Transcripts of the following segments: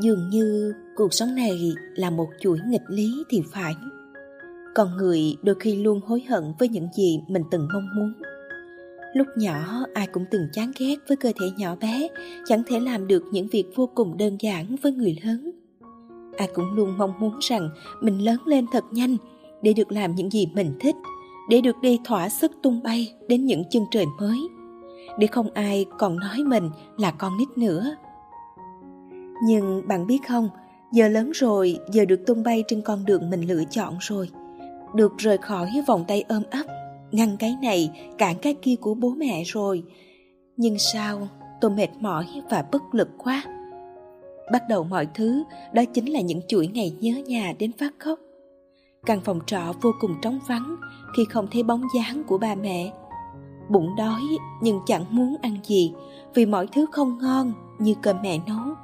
Dường như cuộc sống này là một chuỗi nghịch lý thì phải. Con người đôi khi luôn hối hận với những gì mình từng mong muốn. Lúc nhỏ ai cũng từng chán ghét với cơ thể nhỏ bé, chẳng thể làm được những việc vô cùng đơn giản với người lớn. Ai cũng luôn mong muốn rằng mình lớn lên thật nhanh để được làm những gì mình thích, để được đi thỏa sức tung bay đến những chân trời mới, để không ai còn nói mình là con nít nữa. Nhưng bạn biết không, giờ lớn rồi, giờ được tung bay trên con đường mình lựa chọn rồi. Được rời khỏi vòng tay ôm ấp, ngăn cái này, cản cái kia của bố mẹ rồi. Nhưng sao, tôi mệt mỏi và bất lực quá. Bắt đầu mọi thứ, đó chính là những chuỗi ngày nhớ nhà đến phát khóc. Căn phòng trọ vô cùng trống vắng khi không thấy bóng dáng của ba mẹ. Bụng đói nhưng chẳng muốn ăn gì vì mọi thứ không ngon như cơm mẹ nấu.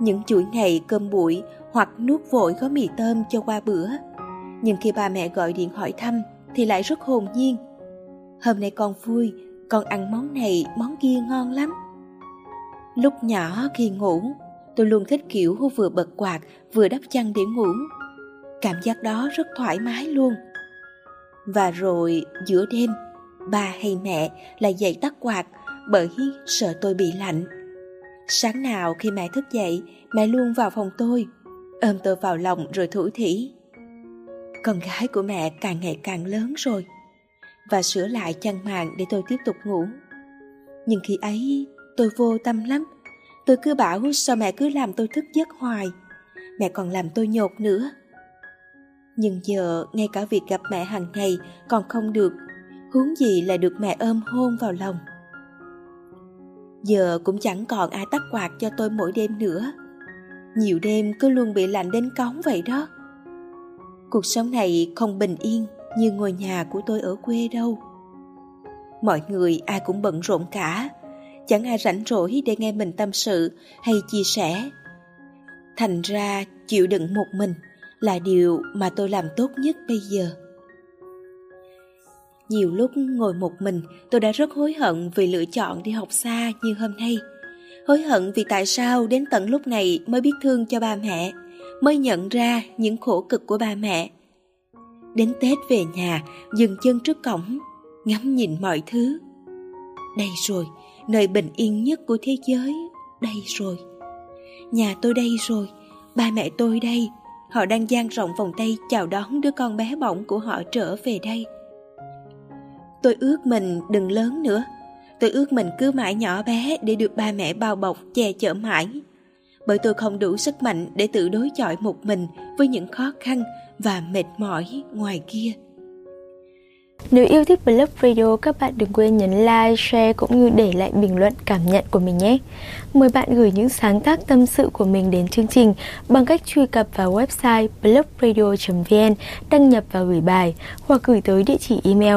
Những chuỗi ngày cơm bụi hoặc nuốt vội gói mì tôm cho qua bữa. Nhưng khi ba mẹ gọi điện hỏi thăm thì lại rất hồn nhiên. Hôm nay con vui, con ăn món này, món kia ngon lắm. Lúc nhỏ khi ngủ, tôi luôn thích kiểu vừa bật quạt vừa đắp chăn để ngủ. Cảm giác đó rất thoải mái luôn. Và rồi giữa đêm, ba hay mẹ lại dậy tắt quạt bởi sợ tôi bị lạnh. Sáng nào khi mẹ thức dậy, mẹ luôn vào phòng tôi, ôm tôi vào lòng rồi thủ thỉ. Con gái của mẹ càng ngày càng lớn rồi, và sửa lại chăn màn để tôi tiếp tục ngủ. Nhưng khi ấy, tôi vô tâm lắm. Tôi cứ bảo sao mẹ cứ làm tôi thức giấc hoài. Mẹ còn làm tôi nhột nữa. Nhưng giờ, ngay cả việc gặp mẹ hàng ngày còn không được, huống gì là được mẹ ôm hôn vào lòng. Giờ cũng chẳng còn ai tắt quạt cho tôi mỗi đêm nữa. Nhiều đêm cứ luôn bị lạnh đến cống vậy đó. Cuộc sống này không bình yên như ngôi nhà của tôi ở quê đâu. Mọi người ai cũng bận rộn cả, chẳng ai rảnh rỗi để nghe mình tâm sự hay chia sẻ. Thành ra chịu đựng một mình là điều mà tôi làm tốt nhất bây giờ. Nhiều lúc ngồi một mình tôi đã rất hối hận vì lựa chọn đi học xa như hôm nay. Hối hận vì tại sao đến tận lúc này mới biết thương cho ba mẹ, mới nhận ra những khổ cực của ba mẹ. Đến Tết về nhà, dừng chân trước cổng, ngắm nhìn mọi thứ. Đây rồi, nơi bình yên nhất của thế giới, đây rồi. Nhà tôi đây rồi, ba mẹ tôi đây, họ đang dang rộng vòng tay chào đón đứa con bé bỏng của họ trở về đây. Tôi ước mình đừng lớn nữa. Tôi ước mình cứ mãi nhỏ bé để được ba mẹ bao bọc, che chở mãi. Bởi tôi không đủ sức mạnh để tự đối chọi một mình với những khó khăn và mệt mỏi ngoài kia. Nếu yêu thích Blog Radio, các bạn đừng quên nhấn like, share cũng như để lại bình luận cảm nhận của mình nhé. Mời bạn gửi những sáng tác tâm sự của mình đến chương trình bằng cách truy cập vào website blogradio.vn, đăng nhập và gửi bài hoặc gửi tới địa chỉ email